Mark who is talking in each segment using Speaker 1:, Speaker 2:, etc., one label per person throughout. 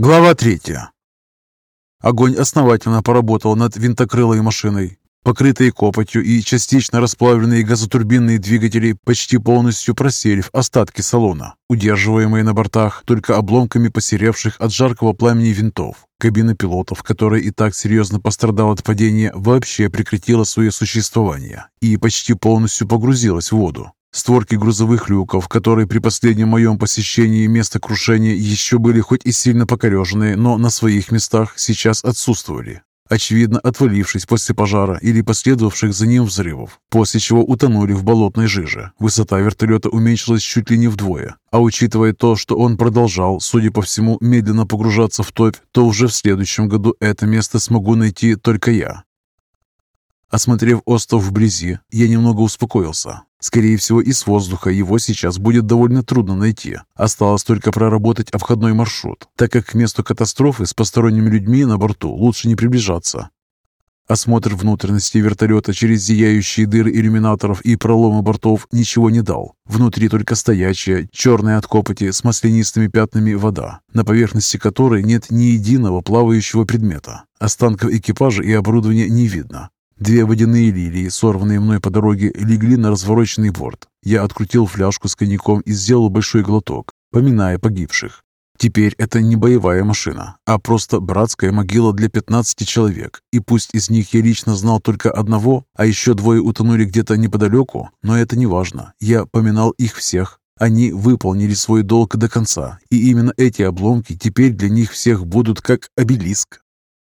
Speaker 1: Глава третья. Огонь основательно поработал над винтокрылой машиной. Покрытые копотью и частично расплавленные газотурбинные двигатели почти полностью просели в остатки салона, удерживаемые на бортах только обломками посеревших от жаркого пламени винтов. Кабина пилотов, которая и так серьезно пострадала от падения, вообще прекратила свое существование и почти полностью погрузилась в воду. Створки грузовых люков, которые при последнем моем посещении места крушения еще были хоть и сильно покореженные, но на своих местах сейчас отсутствовали, очевидно отвалившись после пожара или последовавших за ним взрывов, после чего утонули в болотной жиже. Высота вертолета уменьшилась чуть ли не вдвое, а учитывая то, что он продолжал, судя по всему, медленно погружаться в топь, то уже в следующем году это место смогу найти только я. Осмотрев остров вблизи, я немного успокоился. Скорее всего, из воздуха его сейчас будет довольно трудно найти. Осталось только проработать обходной маршрут, так как к месту катастрофы с посторонними людьми на борту лучше не приближаться. Осмотр внутренности вертолета через зияющие дыры иллюминаторов и проломы бортов ничего не дал. Внутри только стоячая, черная от копоти с маслянистыми пятнами вода, на поверхности которой нет ни единого плавающего предмета. Останков экипажа и оборудования не видно. Две водяные лилии, сорванные мной по дороге, легли на развороченный борт. Я открутил фляжку с коньяком и сделал большой глоток, поминая погибших. Теперь это не боевая машина, а просто братская могила для 15 человек. И пусть из них я лично знал только одного, а еще двое утонули где-то неподалеку, но это не важно. Я поминал их всех. Они выполнили свой долг до конца, и именно эти обломки теперь для них всех будут как обелиск.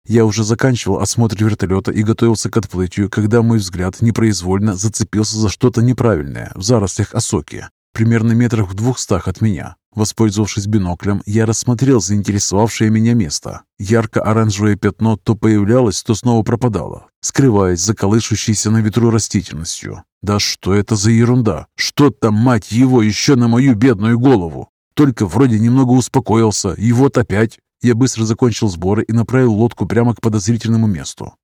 Speaker 1: Я уже заканчивал осмотр вертолета и готовился к отплытию, когда мой взгляд непроизвольно зацепился за что-то неправильное в зарослях осоки, примерно метрах в двухстах от меня. Воспользовавшись биноклем, я рассмотрел заинтересовавшее меня место. Ярко-оранжевое пятно то появлялось, то снова пропадало, скрываясь за колышущейся на ветру растительностью. Да что это за ерунда? Что там, мать его, еще на мою бедную голову? Только вроде немного успокоился, и вот опять. Я быстро закончил сборы и направил лодку прямо к подозрительному месту.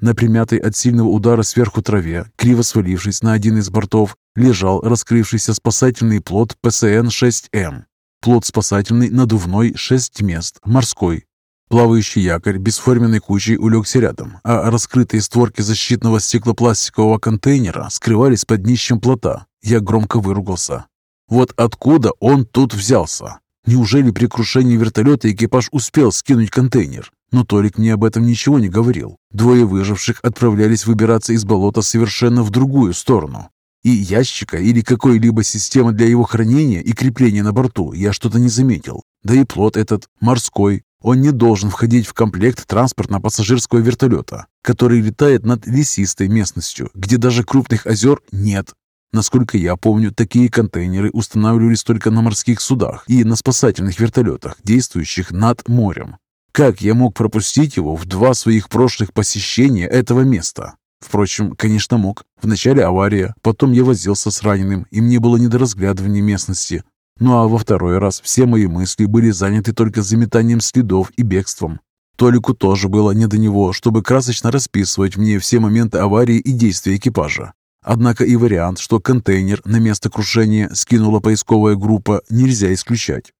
Speaker 1: На примятой от сильного удара сверху траве, криво свалившись на один из бортов, лежал раскрывшийся спасательный плот ПСН-6М. Плот спасательный надувной 6 мест, морской. Плавающий якорь бесформенной кучей улегся рядом, а раскрытые створки защитного стеклопластикового контейнера скрывались под днищем плота. Я громко выругался. Вот откуда он тут взялся? Неужели при крушении вертолета экипаж успел скинуть контейнер? Но Толик мне об этом ничего не говорил. Двое выживших отправлялись выбираться из болота совершенно в другую сторону. И ящика или какой-либо системы для его хранения и крепления на борту я что-то не заметил. Да и плот этот, морской, он не должен входить в комплект транспортно-пассажирского вертолета, который летает над лесистой местностью, где даже крупных озер нет. Насколько я помню, такие контейнеры устанавливались только на морских судах и на спасательных вертолетах, действующих над морем. Как я мог пропустить его в два своих прошлых посещения этого места? Впрочем, конечно, мог. Вначале авария, потом я возился с раненым, и мне было не до разглядывания местности. Ну а во второй раз все мои мысли были заняты только заметанием следов и бегством. Толику тоже было не до него, чтобы красочно расписывать мне все моменты аварии и действия экипажа. Однако и вариант, что контейнер на место крушения скинула поисковая группа, нельзя исключать.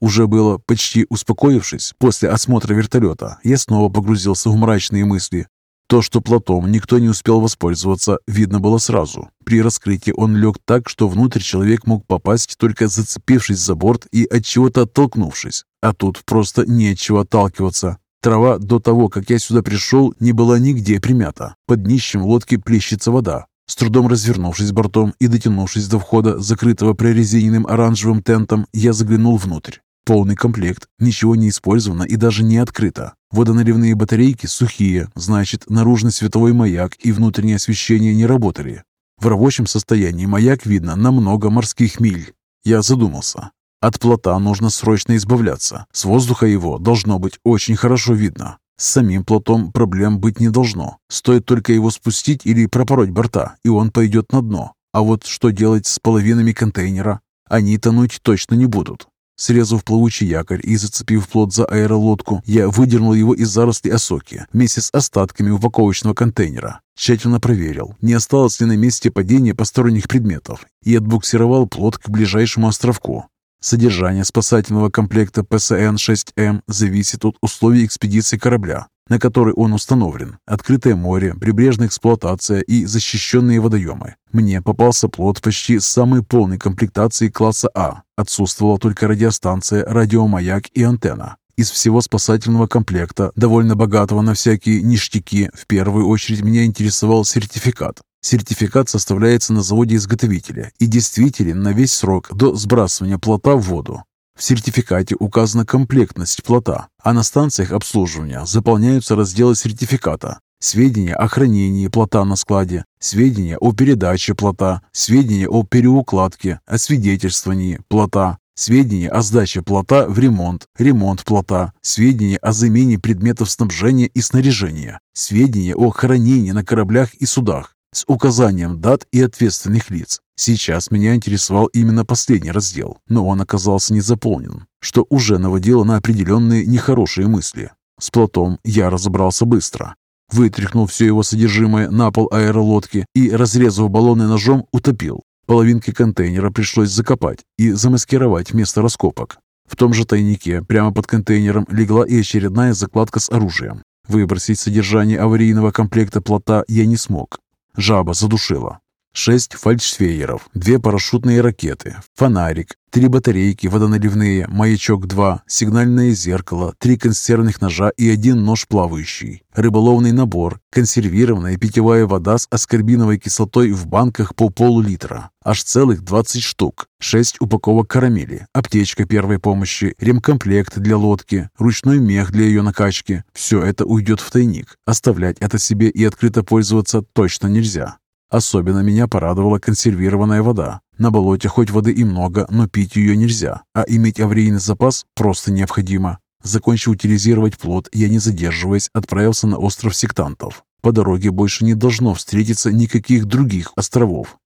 Speaker 1: Уже было почти успокоившись после осмотра вертолета, я снова погрузился в мрачные мысли. То, что платом никто не успел воспользоваться, видно было сразу. При раскрытии он лег так, что внутрь человек мог попасть, только зацепившись за борт и от чего-то оттолкнувшись. А тут просто не от чего отталкиваться. Трава до того, как я сюда пришел, не была нигде примята. Под днищем лодки плещется вода, с трудом развернувшись бортом и дотянувшись до входа, закрытого прорезиненным оранжевым тентом, я заглянул внутрь. Полный комплект, ничего не использовано и даже не открыто. Водоналивные батарейки сухие, значит, наружный световой маяк и внутреннее освещение не работали. В рабочем состоянии маяк видно на много морских миль. Я задумался. От плота нужно срочно избавляться. С воздуха его должно быть очень хорошо видно. С самим плотом проблем быть не должно. Стоит только его спустить или пропороть борта, и он пойдет на дно. А вот что делать с половинами контейнера? Они тонуть точно не будут. Срезав плавучий якорь и зацепив плот за аэролодку, я выдернул его из заросли осоки вместе с остатками упаковочного контейнера. Тщательно проверил, не осталось ли на месте падения посторонних предметов, и отбуксировал плот к ближайшему островку. Содержание спасательного комплекта ПСН-6М зависит от условий экспедиции корабля, на который он установлен, открытое море, прибрежная эксплуатация и защищенные водоемы. Мне попался плод почти самой полной комплектации класса А. Отсутствовала только радиостанция, радиомаяк и антенна. Из всего спасательного комплекта, довольно богатого на всякие ништяки, в первую очередь меня интересовал сертификат. Сертификат составляется на заводе-изготовителя и действителен на весь срок до сбрасывания плота в воду. В сертификате указана комплектность плота, а на станциях обслуживания заполняются разделы сертификата. Сведения о хранении плота на складе, сведения о передаче плота, сведения о переукладке, о свидетельствовании плота, сведения о сдаче плота в ремонт, ремонт плота, сведения о замене предметов снабжения и снаряжения, сведения о хранении на кораблях и судах, с указанием дат и ответственных лиц. Сейчас меня интересовал именно последний раздел, но он оказался не заполнен, что уже наводило на определенные нехорошие мысли. С плотом я разобрался быстро. Вытряхнул все его содержимое на пол аэролодки и, разрезав баллоны ножом, утопил. Половинки контейнера пришлось закопать и замаскировать место раскопок. В том же тайнике, прямо под контейнером, легла и очередная закладка с оружием. Выбросить содержание аварийного комплекта плота я не смог. Жаба задушила. Шесть фальшфейеров, две парашютные ракеты, фонарик, три батарейки водоналивные, маячок-2, сигнальное зеркало, три консервных ножа и один нож плавающий, рыболовный набор, консервированная питьевая вода с аскорбиновой кислотой в банках по полулитра, аж целых 20 штук, шесть упаковок карамели, аптечка первой помощи, ремкомплект для лодки, ручной мех для ее накачки. Все это уйдет в тайник. Оставлять это себе и открыто пользоваться точно нельзя. Особенно меня порадовала консервированная вода. На болоте хоть воды и много, но пить ее нельзя, а иметь аварийный запас просто необходимо. Закончив утилизировать плод, я, не задерживаясь, отправился на остров сектантов. По дороге больше не должно встретиться никаких других островов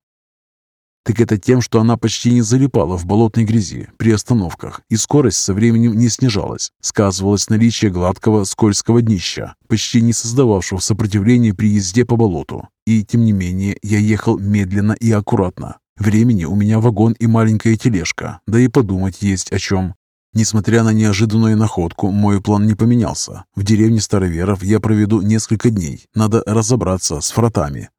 Speaker 1: так это тем, что она почти не залипала в болотной грязи при остановках, и скорость со временем не снижалась. Сказывалось наличие гладкого скользкого днища, почти не создававшего сопротивления при езде по болоту. И, тем не менее, я ехал медленно и аккуратно. Времени у меня вагон и маленькая тележка, да и подумать есть о чем. Несмотря на неожиданную находку, мой план не поменялся. В деревне Староверов я проведу несколько дней. Надо разобраться с фратами,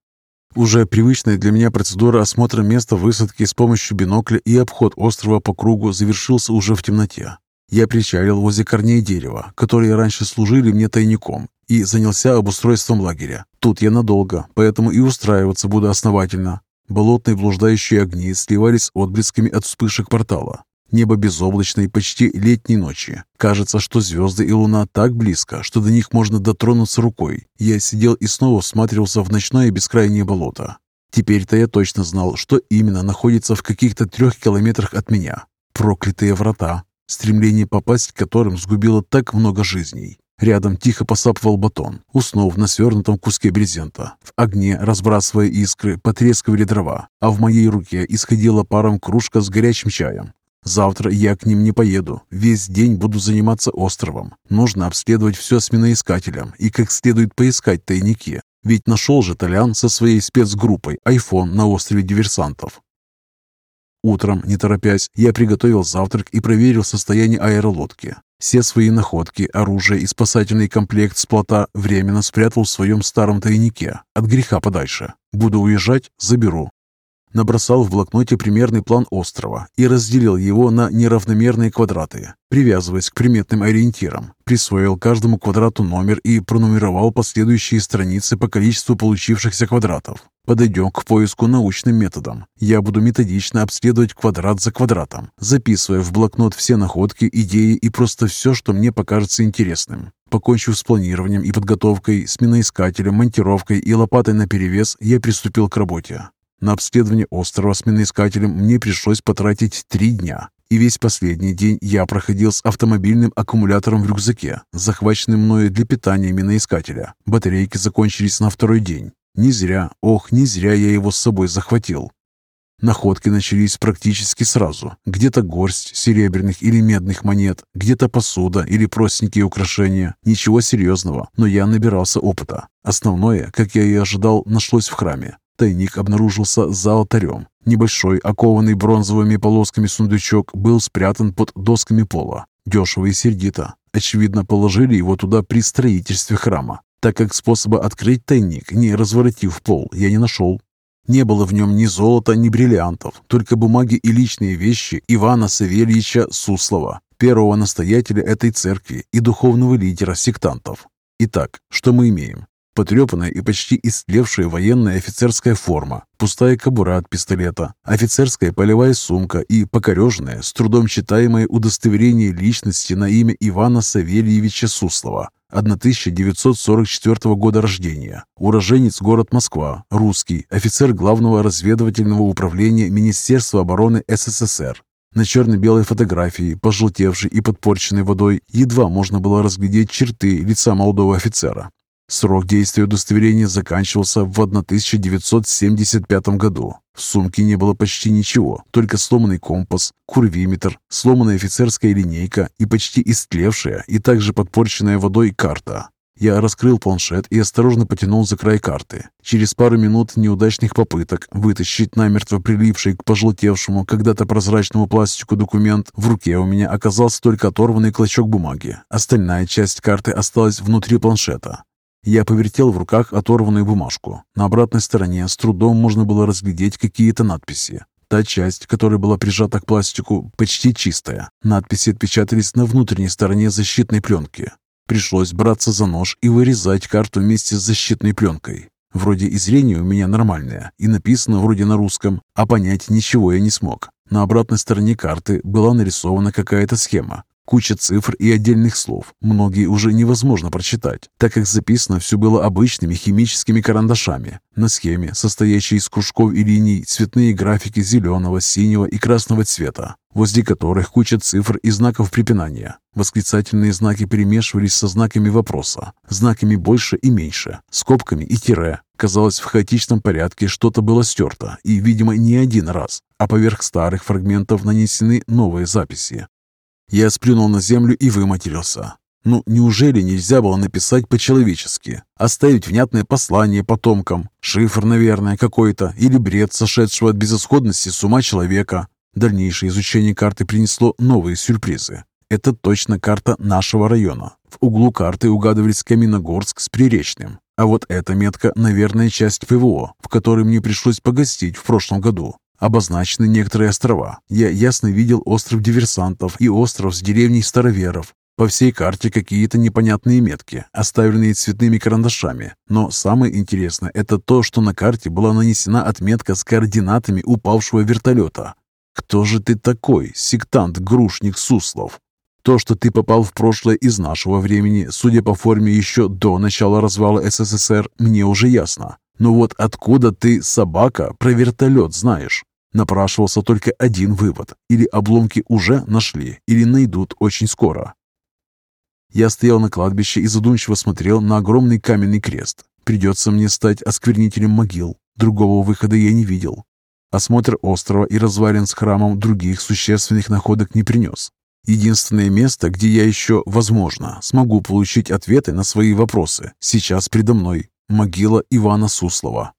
Speaker 1: уже привычная для меня процедура осмотра места высадки с помощью бинокля и обход острова по кругу завершился уже в темноте. Я причалил возле корней дерева, которые раньше служили мне тайником, и занялся обустройством лагеря. Тут я надолго, поэтому и устраиваться буду основательно. Болотные блуждающие огни сливались отблесками от вспышек портала. Небо безоблачное почти летней ночи. Кажется, что звезды и луна так близко, что до них можно дотронуться рукой. Я сидел и снова всматривался в ночное бескрайнее болото. Теперь-то я точно знал, что именно находится в каких-то трех километрах от меня. Проклятые врата, стремление попасть к которым сгубило так много жизней. Рядом тихо посапывал батон, уснув на свернутом куске брезента. В огне, разбрасывая искры, потрескивали дрова, а в моей руке исходила паром кружка с горячим чаем. Завтра я к ним не поеду. Весь день буду заниматься островом. Нужно обследовать все с миноискателем и как следует поискать тайники. Ведь нашел же Толян со своей спецгруппой iPhone на острове диверсантов. Утром, не торопясь, я приготовил завтрак и проверил состояние аэролодки. Все свои находки, оружие и спасательный комплект с плота временно спрятал в своем старом тайнике, от греха подальше. Буду уезжать – заберу набросал в блокноте примерный план острова и разделил его на неравномерные квадраты, привязываясь к приметным ориентирам. Присвоил каждому квадрату номер и пронумеровал последующие страницы по количеству получившихся квадратов. Подойдем к поиску научным методом. Я буду методично обследовать квадрат за квадратом, записывая в блокнот все находки, идеи и просто все, что мне покажется интересным. Покончив с планированием и подготовкой, с миноискателем, монтировкой и лопатой наперевес, я приступил к работе. На обследование острова с миноискателем мне пришлось потратить три дня. И весь последний день я проходил с автомобильным аккумулятором в рюкзаке, захваченным мною для питания миноискателя. Батарейки закончились на второй день. Не зря, ох, не зря я его с собой захватил. Находки начались практически сразу. Где-то горсть серебряных или медных монет, где-то посуда или простенькие украшения. Ничего серьезного, но я набирался опыта. Основное, как я и ожидал, нашлось в храме. Тайник обнаружился за алтарем. Небольшой, окованный бронзовыми полосками сундучок был спрятан под досками пола. Дешево и сердито. Очевидно, положили его туда при строительстве храма, так как способа открыть тайник, не разворотив пол, я не нашел. Не было в нем ни золота, ни бриллиантов, только бумаги и личные вещи Ивана Савельича Суслова, первого настоятеля этой церкви и духовного лидера сектантов. Итак, что мы имеем? Потрепанная и почти истлевшая военная офицерская форма, пустая кобура от пистолета, офицерская полевая сумка и покореженное, с трудом читаемое удостоверение личности на имя Ивана Савельевича Суслова, 1944 года рождения, уроженец город Москва, русский, офицер главного разведывательного управления Министерства обороны СССР. На черно-белой фотографии, пожелтевшей и подпорченной водой, едва можно было разглядеть черты лица молодого офицера. Срок действия удостоверения заканчивался в 1975 году. В сумке не было почти ничего, только сломанный компас, курвиметр, сломанная офицерская линейка и почти истлевшая и также подпорченная водой карта. Я раскрыл планшет и осторожно потянул за край карты. Через пару минут неудачных попыток вытащить намертво прилипший к пожелтевшему когда-то прозрачному пластику документ, в руке у меня оказался только оторванный клочок бумаги. Остальная часть карты осталась внутри планшета. Я повертел в руках оторванную бумажку. На обратной стороне с трудом можно было разглядеть какие-то надписи. Та часть, которая была прижата к пластику, почти чистая. Надписи отпечатались на внутренней стороне защитной пленки. Пришлось браться за нож и вырезать карту вместе с защитной пленкой. Вроде и зрение у меня нормальное, и написано вроде на русском, а понять ничего я не смог. На обратной стороне карты была нарисована какая-то схема. Куча цифр и отдельных слов, многие уже невозможно прочитать, так как записано все было обычными химическими карандашами. На схеме, состоящей из кружков и линий, цветные графики зеленого, синего и красного цвета, возле которых куча цифр и знаков препинания. Восклицательные знаки перемешивались со знаками вопроса, знаками больше и меньше, скобками и тире. Казалось, в хаотичном порядке что-то было стерто, и, видимо, не один раз, а поверх старых фрагментов нанесены новые записи. Я сплюнул на землю и выматерился. Ну, неужели нельзя было написать по-человечески? Оставить внятное послание потомкам? Шифр, наверное, какой-то? Или бред сошедшего от безысходности с ума человека? Дальнейшее изучение карты принесло новые сюрпризы. Это точно карта нашего района. В углу карты угадывались Каменогорск с Приречным. А вот эта метка, наверное, часть ПВО, в которой мне пришлось погостить в прошлом году. Обозначены некоторые острова. Я ясно видел остров диверсантов и остров с деревней староверов. По всей карте какие-то непонятные метки, оставленные цветными карандашами. Но самое интересное – это то, что на карте была нанесена отметка с координатами упавшего вертолета. Кто же ты такой, сектант-грушник Суслов? То, что ты попал в прошлое из нашего времени, судя по форме еще до начала развала СССР, мне уже ясно. Но вот откуда ты, собака, про вертолет знаешь? Напрашивался только один вывод. Или обломки уже нашли, или найдут очень скоро. Я стоял на кладбище и задумчиво смотрел на огромный каменный крест. Придется мне стать осквернителем могил. Другого выхода я не видел. Осмотр острова и развалин с храмом других существенных находок не принес. Единственное место, где я еще, возможно, смогу получить ответы на свои вопросы, сейчас предо мной. Могила Ивана Суслова.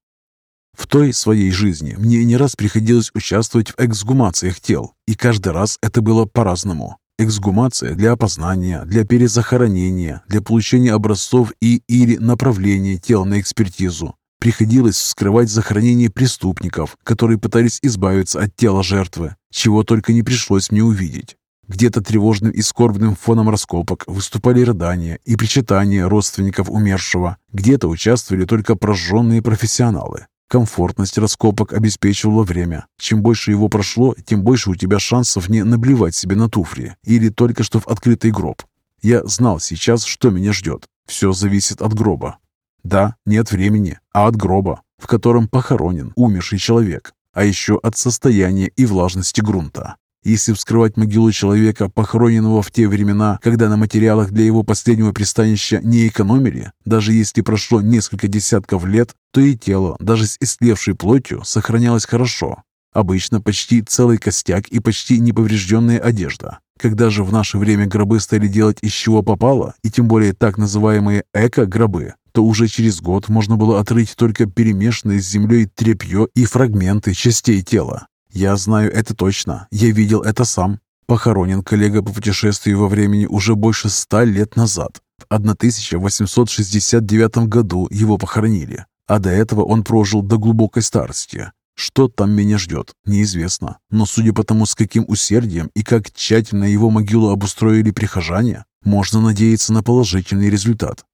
Speaker 1: В той своей жизни мне не раз приходилось участвовать в эксгумациях тел, и каждый раз это было по-разному. Эксгумация для опознания, для перезахоронения, для получения образцов и или направления тел на экспертизу. Приходилось вскрывать захоронение преступников, которые пытались избавиться от тела жертвы, чего только не пришлось мне увидеть. Где-то тревожным и скорбным фоном раскопок выступали рыдания и причитания родственников умершего. Где-то участвовали только прожженные профессионалы. Комфортность раскопок обеспечивала время. Чем больше его прошло, тем больше у тебя шансов не наблевать себе на туфли или только что в открытый гроб. Я знал сейчас, что меня ждет. Все зависит от гроба. Да, не от времени, а от гроба, в котором похоронен умерший человек, а еще от состояния и влажности грунта. Если вскрывать могилу человека, похороненного в те времена, когда на материалах для его последнего пристанища не экономили, даже если прошло несколько десятков лет, то и тело, даже с истлевшей плотью, сохранялось хорошо. Обычно почти целый костяк и почти неповрежденная одежда. Когда же в наше время гробы стали делать из чего попало, и тем более так называемые эко-гробы, то уже через год можно было отрыть только перемешанное с землей тряпье и фрагменты частей тела. Я знаю это точно, я видел это сам. Похоронен коллега по путешествию во времени уже больше ста лет назад. В 1869 году его похоронили, а до этого он прожил до глубокой старости. Что там меня ждет, неизвестно. Но судя по тому, с каким усердием и как тщательно его могилу обустроили прихожане, можно надеяться на положительный результат.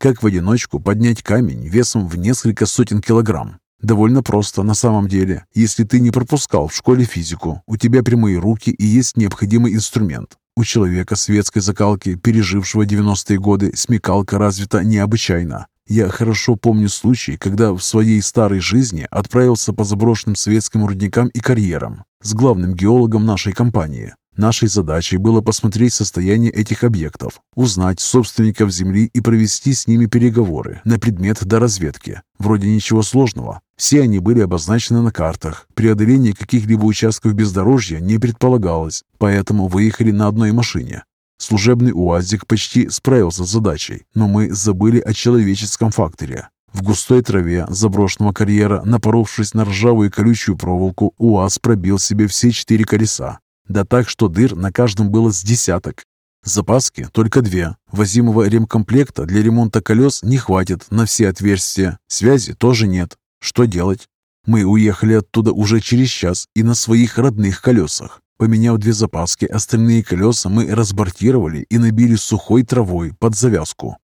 Speaker 1: Как в одиночку поднять камень весом в несколько сотен килограмм? Довольно просто на самом деле. Если ты не пропускал в школе физику, у тебя прямые руки и есть необходимый инструмент. У человека светской закалки, пережившего 90-е годы, смекалка развита необычайно. Я хорошо помню случай, когда в своей старой жизни отправился по заброшенным советским рудникам и карьерам с главным геологом нашей компании. Нашей задачей было посмотреть состояние этих объектов, узнать собственников земли и провести с ними переговоры на предмет до разведки. Вроде ничего сложного. Все они были обозначены на картах. Преодоление каких-либо участков бездорожья не предполагалось, поэтому выехали на одной машине. Служебный УАЗик почти справился с задачей, но мы забыли о человеческом факторе. В густой траве заброшенного карьера, напоровшись на ржавую колючую проволоку, УАЗ пробил себе все четыре колеса. Да так, что дыр на каждом было с десяток. Запаски только две. Возимого ремкомплекта для ремонта колес не хватит на все отверстия. Связи тоже нет. Что делать? Мы уехали оттуда уже через час и на своих родных колесах. Поменяв две запаски, остальные колеса мы разбортировали и набили сухой травой под завязку.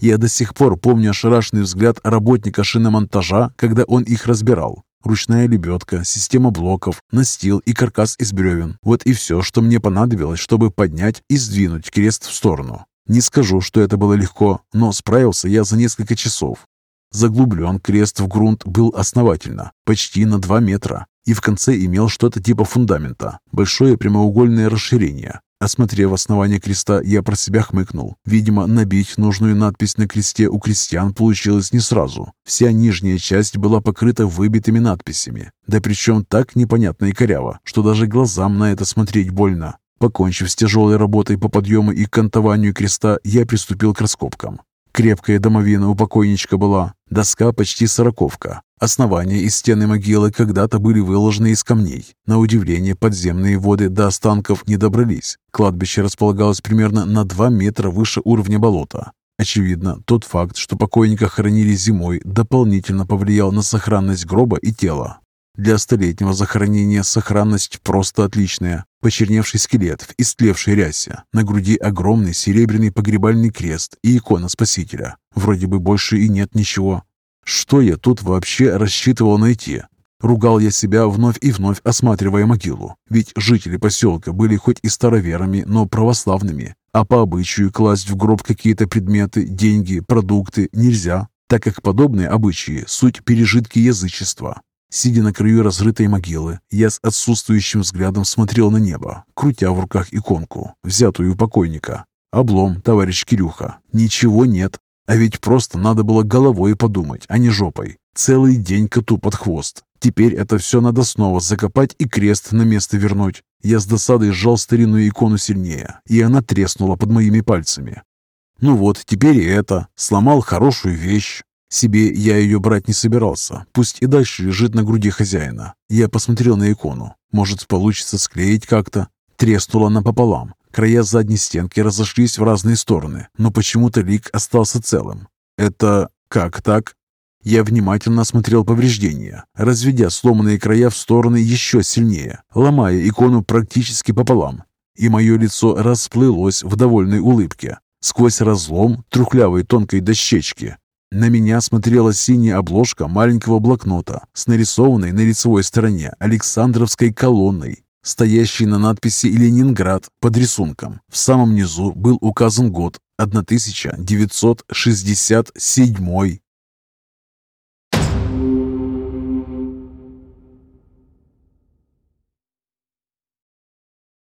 Speaker 1: Я до сих пор помню ошарашенный взгляд работника шиномонтажа, когда он их разбирал. Ручная лебедка, система блоков, настил и каркас из бревен. Вот и все, что мне понадобилось, чтобы поднять и сдвинуть крест в сторону. Не скажу, что это было легко, но справился я за несколько часов. Заглублен крест в грунт был основательно, почти на 2 метра и в конце имел что-то типа фундамента, большое прямоугольное расширение. Осмотрев основание креста, я про себя хмыкнул. Видимо, набить нужную надпись на кресте у крестьян получилось не сразу. Вся нижняя часть была покрыта выбитыми надписями. Да причем так непонятно и коряво, что даже глазам на это смотреть больно. Покончив с тяжелой работой по подъему и кантованию креста, я приступил к раскопкам. Крепкая домовина у покойничка была, доска почти сороковка. Основания и стены могилы когда-то были выложены из камней. На удивление, подземные воды до останков не добрались. Кладбище располагалось примерно на 2 метра выше уровня болота. Очевидно, тот факт, что покойника хоронили зимой, дополнительно повлиял на сохранность гроба и тела. Для столетнего захоронения сохранность просто отличная. Почерневший скелет в истлевшей рясе, на груди огромный серебряный погребальный крест и икона Спасителя. Вроде бы больше и нет ничего. Что я тут вообще рассчитывал найти? Ругал я себя вновь и вновь, осматривая могилу. Ведь жители поселка были хоть и староверами, но православными. А по обычаю класть в гроб какие-то предметы, деньги, продукты нельзя, так как подобные обычаи – суть пережитки язычества. Сидя на краю разрытой могилы, я с отсутствующим взглядом смотрел на небо, крутя в руках иконку, взятую у покойника. Облом, товарищ Кирюха. Ничего нет. А ведь просто надо было головой подумать, а не жопой. Целый день коту под хвост. Теперь это все надо снова закопать и крест на место вернуть. Я с досадой сжал старинную икону сильнее, и она треснула под моими пальцами. Ну вот, теперь и это. Сломал хорошую вещь. Себе я ее брать не собирался, пусть и дальше лежит на груди хозяина. Я посмотрел на икону. Может, получится склеить как-то? Треснула напополам. Края задней стенки разошлись в разные стороны, но почему-то лик остался целым. Это как так? Я внимательно осмотрел повреждения, разведя сломанные края в стороны еще сильнее, ломая икону практически пополам. И мое лицо расплылось в довольной улыбке. Сквозь разлом трухлявой тонкой дощечки на меня смотрела синяя обложка маленького блокнота с нарисованной на лицевой стороне Александровской колонной, стоящей на надписи «Ленинград» под рисунком. В самом низу был указан год 1967